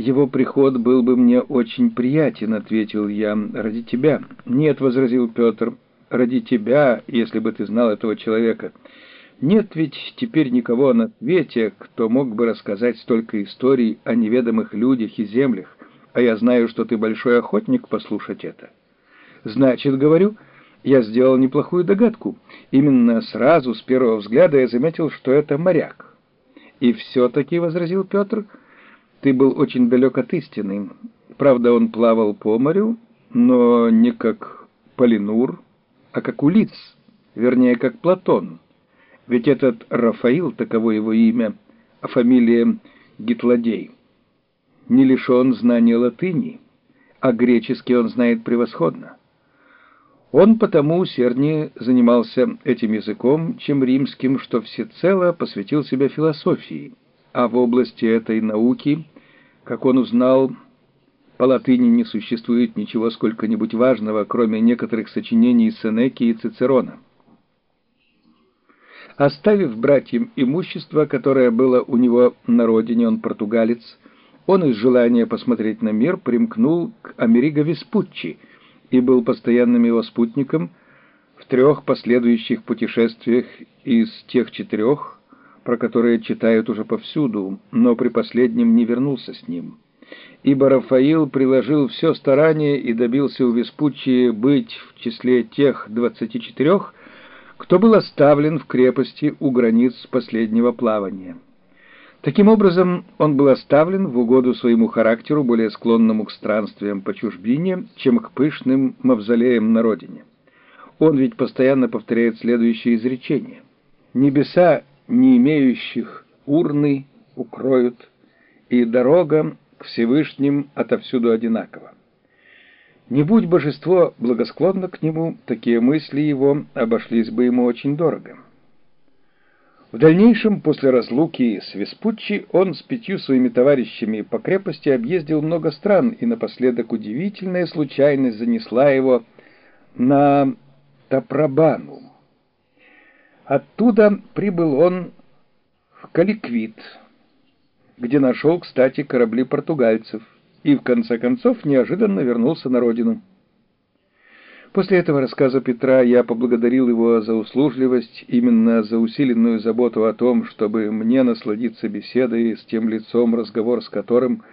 «Его приход был бы мне очень приятен», — ответил я, — «ради тебя». «Нет», — возразил Петр, — «ради тебя, если бы ты знал этого человека». Нет ведь теперь никого на свете, кто мог бы рассказать столько историй о неведомых людях и землях, а я знаю, что ты большой охотник послушать это. Значит, говорю, я сделал неплохую догадку. Именно сразу, с первого взгляда, я заметил, что это моряк. И все-таки, — возразил Петр, — ты был очень далек от истины. Правда, он плавал по морю, но не как Полинур, а как Улиц, вернее, как Платон. Ведь этот Рафаил, таково его имя, а фамилия Гитладей, не лишен знания латыни, а греческий он знает превосходно. Он потому усерднее занимался этим языком, чем римским, что всецело посвятил себя философии, а в области этой науки, как он узнал, по латыни не существует ничего сколько-нибудь важного, кроме некоторых сочинений Сенеки и Цицерона. Оставив братьям имущество, которое было у него на родине, он португалец, он из желания посмотреть на мир примкнул к Америго Веспуччи и был постоянным его спутником в трех последующих путешествиях из тех четырех, про которые читают уже повсюду, но при последнем не вернулся с ним. Ибо Рафаил приложил все старание и добился у Веспуччи быть в числе тех двадцати четырех, кто был оставлен в крепости у границ последнего плавания. Таким образом, он был оставлен в угоду своему характеру, более склонному к странствиям по чужбине, чем к пышным мавзолеям на родине. Он ведь постоянно повторяет следующее изречение. «Небеса, не имеющих урны, укроют, и дорога к Всевышним отовсюду одинакова». Не будь божество благосклонно к нему, такие мысли его обошлись бы ему очень дорого. В дальнейшем, после разлуки с Веспуччи, он с пятью своими товарищами по крепости объездил много стран, и напоследок удивительная случайность занесла его на Тапрабану. Оттуда прибыл он в Каликвит, где нашел, кстати, корабли португальцев — и в конце концов неожиданно вернулся на родину. После этого рассказа Петра я поблагодарил его за услужливость, именно за усиленную заботу о том, чтобы мне насладиться беседой с тем лицом, разговор с которым,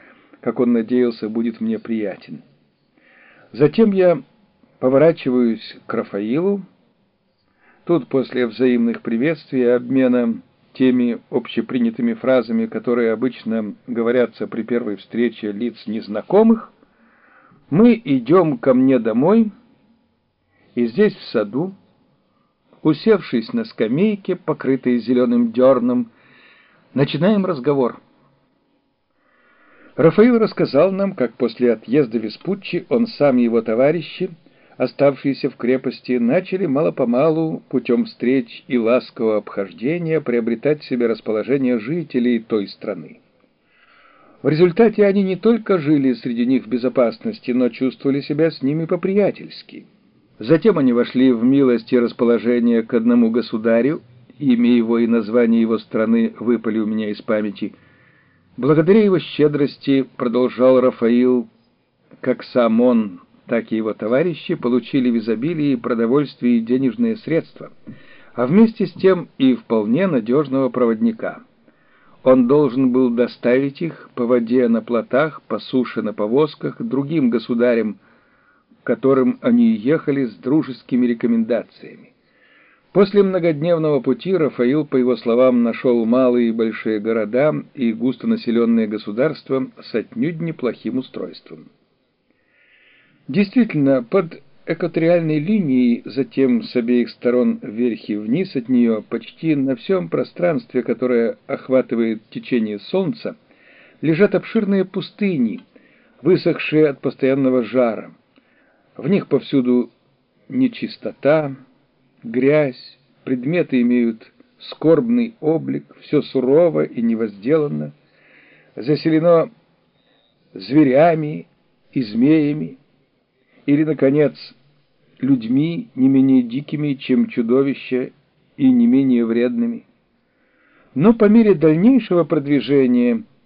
как он надеялся, будет мне приятен. Затем я поворачиваюсь к Рафаилу. Тут после взаимных приветствий и обмена теми общепринятыми фразами, которые обычно говорятся при первой встрече лиц незнакомых, мы идем ко мне домой, и здесь, в саду, усевшись на скамейке, покрытой зеленым дерном, начинаем разговор. Рафаил рассказал нам, как после отъезда Веспуччи он сам и его товарищи оставшиеся в крепости, начали мало-помалу, путем встреч и ласкового обхождения, приобретать себе расположение жителей той страны. В результате они не только жили среди них в безопасности, но чувствовали себя с ними по-приятельски. Затем они вошли в милость и расположение к одному государю, имя его и название его страны выпали у меня из памяти. Благодаря его щедрости, продолжал Рафаил, как сам он, так и его товарищи получили в изобилии продовольствие и денежные средства, а вместе с тем и вполне надежного проводника. Он должен был доставить их по воде на плотах, по суше на повозках другим государям, которым они ехали с дружескими рекомендациями. После многодневного пути Рафаил, по его словам, нашел малые и большие города и густонаселенные государства с отнюдь неплохим устройством. Действительно, под экваториальной линией, затем с обеих сторон вверх и вниз от нее, почти на всем пространстве, которое охватывает течение Солнца, лежат обширные пустыни, высохшие от постоянного жара. В них повсюду нечистота, грязь, предметы имеют скорбный облик, все сурово и невозделанно, заселено зверями и змеями, или, наконец, людьми не менее дикими, чем чудовища, и не менее вредными. Но по мере дальнейшего продвижения –